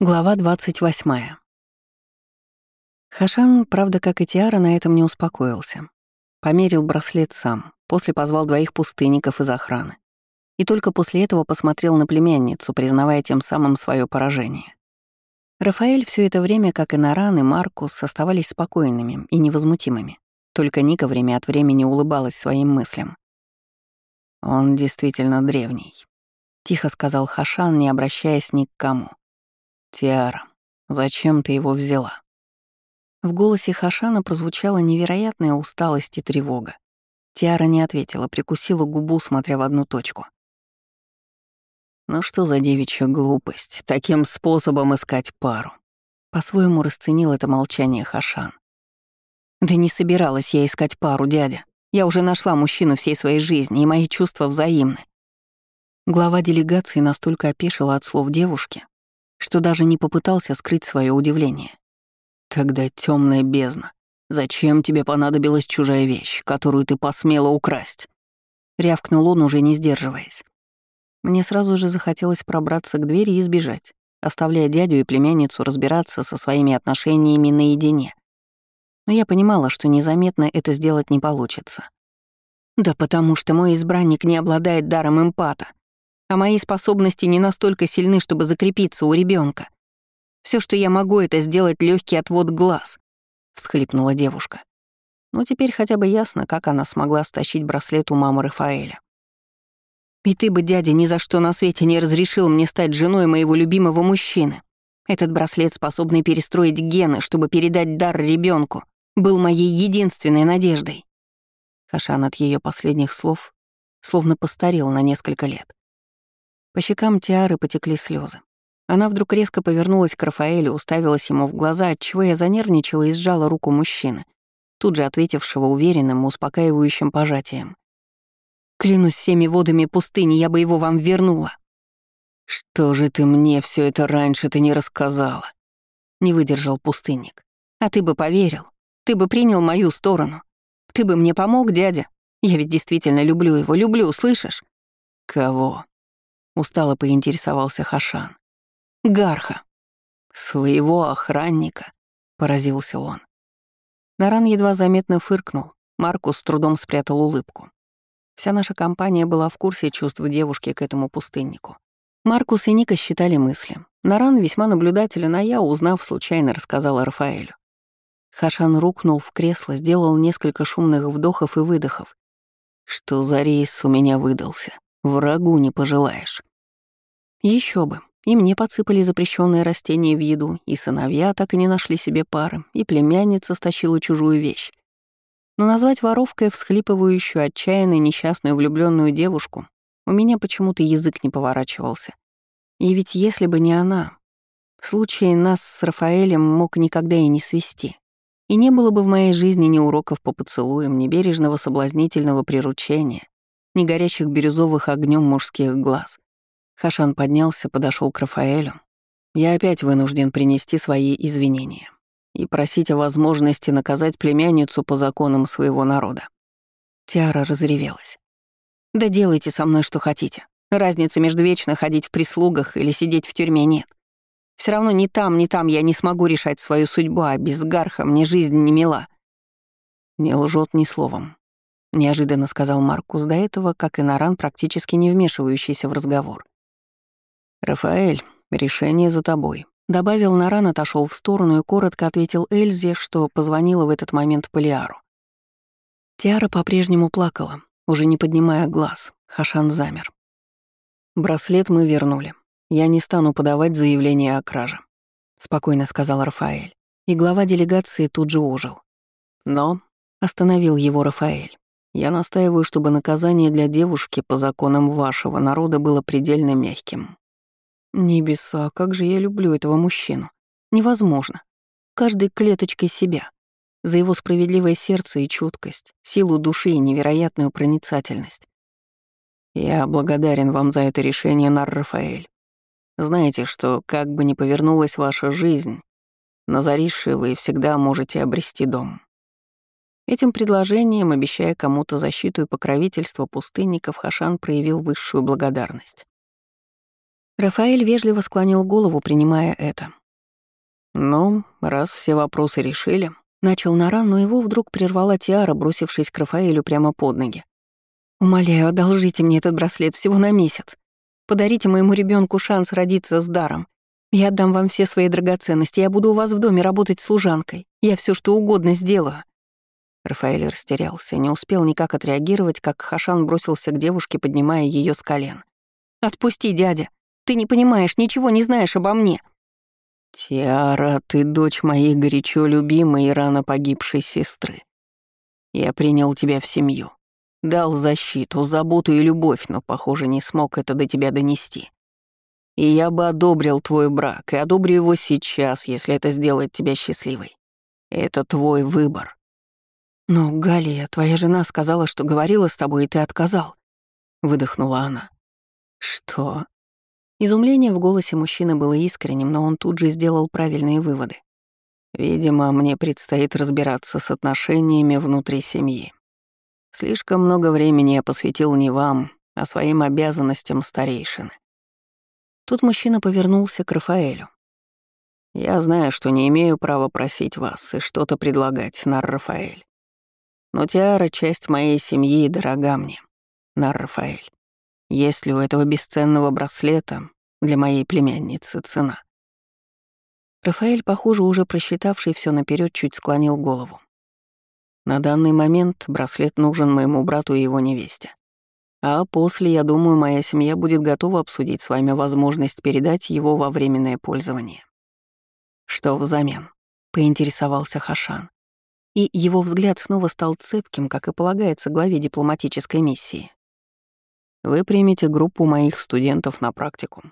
Глава 28. Хашан, правда, как и Тиара, на этом не успокоился. Померил браслет сам, после позвал двоих пустынников из охраны. И только после этого посмотрел на племянницу, признавая тем самым свое поражение. Рафаэль все это время, как и Наран и Маркус, оставались спокойными и невозмутимыми. Только Ника время от времени улыбалась своим мыслям. «Он действительно древний», — тихо сказал Хашан, не обращаясь ни к кому. «Тиара, зачем ты его взяла?» В голосе Хашана прозвучала невероятная усталость и тревога. Тиара не ответила, прикусила губу, смотря в одну точку. «Ну что за девичья глупость, таким способом искать пару?» По-своему расценил это молчание Хашан. «Да не собиралась я искать пару, дядя. Я уже нашла мужчину всей своей жизни, и мои чувства взаимны». Глава делегации настолько опешила от слов девушки, что даже не попытался скрыть свое удивление. Тогда темная бездна. Зачем тебе понадобилась чужая вещь, которую ты посмела украсть? Рявкнул он, уже не сдерживаясь. Мне сразу же захотелось пробраться к двери и сбежать, оставляя дядю и племянницу разбираться со своими отношениями наедине. Но я понимала, что незаметно это сделать не получится. Да потому что мой избранник не обладает даром эмпата, а мои способности не настолько сильны, чтобы закрепиться у ребенка. Все, что я могу, это сделать легкий отвод глаз», — всхлипнула девушка. Ну, теперь хотя бы ясно, как она смогла стащить браслет у мамы Рафаэля. «И ты бы, дядя, ни за что на свете не разрешил мне стать женой моего любимого мужчины. Этот браслет, способный перестроить гены, чтобы передать дар ребенку, был моей единственной надеждой». Хашан от ее последних слов словно постарел на несколько лет. По щекам Тиары потекли слезы. Она вдруг резко повернулась к Рафаэлю, уставилась ему в глаза, отчего я занервничала и сжала руку мужчины, тут же ответившего уверенным, успокаивающим пожатием. «Клянусь всеми водами пустыни, я бы его вам вернула». «Что же ты мне все это раньше-то не рассказала?» — не выдержал пустынник. «А ты бы поверил, ты бы принял мою сторону. Ты бы мне помог, дядя. Я ведь действительно люблю его, люблю, слышишь?» «Кого?» Устало поинтересовался Хашан. Гарха. Своего охранника, поразился он. Наран едва заметно фыркнул. Маркус с трудом спрятал улыбку. Вся наша компания была в курсе чувств девушки к этому пустыннику. Маркус и Ника считали мысли. Наран весьма наблюдателен, а я, узнав, случайно рассказала Рафаэлю. Хашан рухнул в кресло, сделал несколько шумных вдохов и выдохов. «Что за рейс у меня выдался? Врагу не пожелаешь». Еще бы. И мне подсыпали запрещенные растения в еду, и сыновья так и не нашли себе пары, и племянница стащила чужую вещь. Но назвать воровкой всхлипывающую, отчаянную, несчастную влюбленную девушку у меня почему-то язык не поворачивался. И ведь если бы не она, случай нас с Рафаэлем мог никогда и не свести. И не было бы в моей жизни ни уроков по поцелуям, ни бережного соблазнительного приручения, ни горящих бирюзовых огнем мужских глаз. Хашан поднялся, подошел к Рафаэлю. Я опять вынужден принести свои извинения и просить о возможности наказать племянницу по законам своего народа. Тиара разревелась. «Да делайте со мной что хотите. Разницы между вечно ходить в прислугах или сидеть в тюрьме нет. Все равно ни там, ни там я не смогу решать свою судьбу, а без Гарха мне жизнь не мила». «Не лжет ни словом», — неожиданно сказал Маркус до этого, как и Наран, практически не вмешивающийся в разговор. «Рафаэль, решение за тобой», — добавил Наран, отошел в сторону и коротко ответил Эльзе, что позвонила в этот момент Полиару. Тиара по-прежнему плакала, уже не поднимая глаз. Хашан замер. «Браслет мы вернули. Я не стану подавать заявление о краже», — спокойно сказал Рафаэль. И глава делегации тут же ожил. «Но», — остановил его Рафаэль, «я настаиваю, чтобы наказание для девушки по законам вашего народа было предельно мягким. Небеса, как же я люблю этого мужчину. Невозможно. Каждой клеточкой себя. За его справедливое сердце и чуткость, силу души и невероятную проницательность. Я благодарен вам за это решение, Нар Рафаэль. Знаете, что как бы ни повернулась ваша жизнь, на Зариши вы всегда можете обрести дом. Этим предложением, обещая кому-то защиту и покровительство пустынников, Хашан проявил высшую благодарность. Рафаэль вежливо склонил голову, принимая это. «Ну, раз все вопросы решили», — начал Наран, но его вдруг прервала Тиара, бросившись к Рафаэлю прямо под ноги. «Умоляю, одолжите мне этот браслет всего на месяц. Подарите моему ребенку шанс родиться с даром. Я отдам вам все свои драгоценности, я буду у вас в доме работать служанкой. Я все что угодно сделаю». Рафаэль растерялся, не успел никак отреагировать, как Хашан бросился к девушке, поднимая ее с колен. «Отпусти, дядя! Ты не понимаешь, ничего не знаешь обо мне!» «Тиара, ты дочь моей горячо любимой и рано погибшей сестры. Я принял тебя в семью, дал защиту, заботу и любовь, но, похоже, не смог это до тебя донести. И я бы одобрил твой брак, и одобрю его сейчас, если это сделает тебя счастливой. Это твой выбор». «Но, Галия, твоя жена сказала, что говорила с тобой, и ты отказал», — выдохнула она. «Что?» Изумление в голосе мужчины было искренним, но он тут же сделал правильные выводы. «Видимо, мне предстоит разбираться с отношениями внутри семьи. Слишком много времени я посвятил не вам, а своим обязанностям старейшины». Тут мужчина повернулся к Рафаэлю. «Я знаю, что не имею права просить вас и что-то предлагать, Нар Рафаэль. Но Тиара — часть моей семьи и дорога мне, Нар Рафаэль. Есть ли у этого бесценного браслета для моей племянницы цена? Рафаэль, похоже, уже просчитавший все наперед, чуть склонил голову. На данный момент браслет нужен моему брату и его невесте. А после, я думаю, моя семья будет готова обсудить с вами возможность передать его во временное пользование. Что взамен? поинтересовался Хашан. И его взгляд снова стал цепким, как и полагается главе дипломатической миссии. Вы примете группу моих студентов на практику,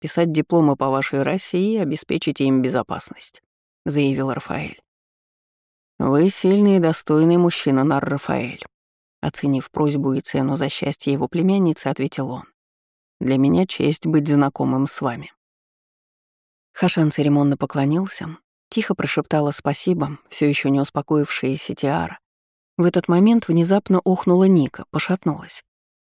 писать дипломы по вашей расе и обеспечите им безопасность», — заявил Рафаэль. «Вы сильный и достойный мужчина, Нар Рафаэль», — оценив просьбу и цену за счастье его племянницы, ответил он. «Для меня честь быть знакомым с вами». Хашан церемонно поклонился, тихо прошептала спасибо, все еще не успокоившаяся Тиара. В этот момент внезапно охнула Ника, пошатнулась.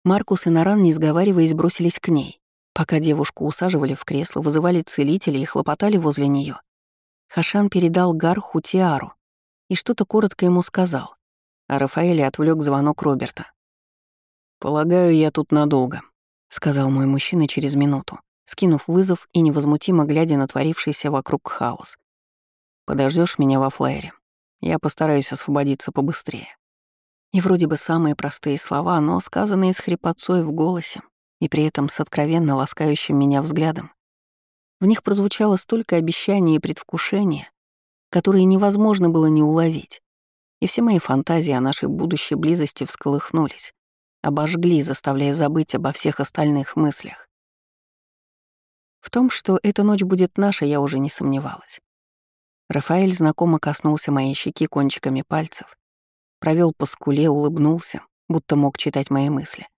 Маркус и Наран, не сговариваясь, бросились к ней. Пока девушку усаживали в кресло, вызывали целителей и хлопотали возле нее. Хашан передал Гарху Тиару и что-то коротко ему сказал, а Рафаэль отвлек звонок Роберта. «Полагаю, я тут надолго», — сказал мой мужчина через минуту, скинув вызов и невозмутимо глядя на творившийся вокруг хаос. Подождешь меня во флайере? Я постараюсь освободиться побыстрее». И вроде бы самые простые слова, но сказанные с хрипотцой в голосе и при этом с откровенно ласкающим меня взглядом. В них прозвучало столько обещаний и предвкушения, которые невозможно было не уловить. И все мои фантазии о нашей будущей близости всколыхнулись, обожгли, заставляя забыть обо всех остальных мыслях. В том, что эта ночь будет наша, я уже не сомневалась. Рафаэль знакомо коснулся моей щеки кончиками пальцев, провел по скуле, улыбнулся, будто мог читать мои мысли.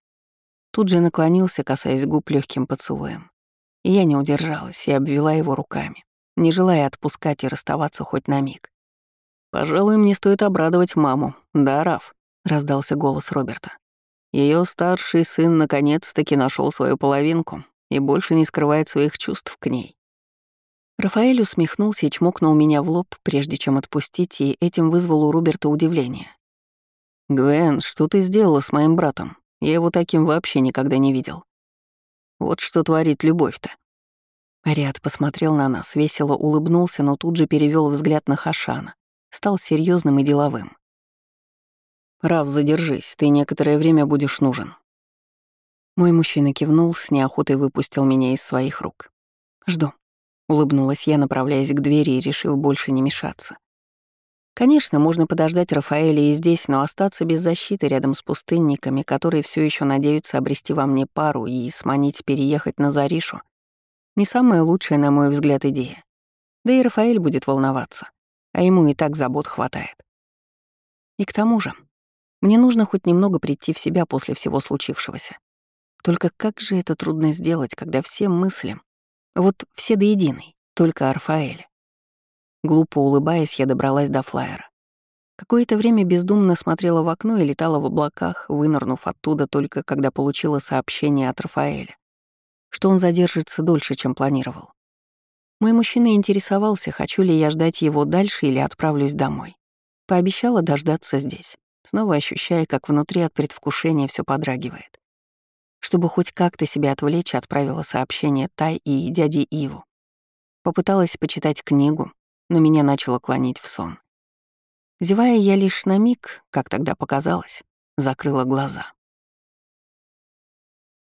Тут же наклонился, касаясь губ легким поцелуем. И я не удержалась и обвела его руками, не желая отпускать и расставаться хоть на миг. «Пожалуй, мне стоит обрадовать маму, да, Раф?» — раздался голос Роберта. Ее старший сын наконец-таки нашел свою половинку и больше не скрывает своих чувств к ней. Рафаэль усмехнулся и чмокнул меня в лоб, прежде чем отпустить, и этим вызвал у Роберта удивление. «Гвен, что ты сделала с моим братом? Я его таким вообще никогда не видел. Вот что творит любовь-то». Ариат посмотрел на нас, весело улыбнулся, но тут же перевел взгляд на Хашана. Стал серьезным и деловым. «Рав, задержись, ты некоторое время будешь нужен». Мой мужчина кивнул, с неохотой выпустил меня из своих рук. «Жду», — улыбнулась я, направляясь к двери и решив больше не мешаться. Конечно, можно подождать Рафаэля и здесь, но остаться без защиты рядом с пустынниками, которые все еще надеются обрести во мне пару и сманить переехать на Заришу, не самая лучшая, на мой взгляд, идея. Да и Рафаэль будет волноваться, а ему и так забот хватает. И к тому же, мне нужно хоть немного прийти в себя после всего случившегося. Только как же это трудно сделать, когда все мысли, вот все до единой, только о Рафаэле. Глупо улыбаясь, я добралась до флайера. Какое-то время бездумно смотрела в окно и летала в облаках, вынырнув оттуда только когда получила сообщение от Рафаэля. что он задержится дольше, чем планировал. Мой мужчина интересовался, хочу ли я ждать его дальше или отправлюсь домой. Пообещала дождаться здесь, снова ощущая, как внутри от предвкушения все подрагивает. Чтобы хоть как-то себя отвлечь, отправила сообщение Тай и дяде Иву. Попыталась почитать книгу, но меня начало клонить в сон. Зевая я лишь на миг, как тогда показалось, закрыла глаза.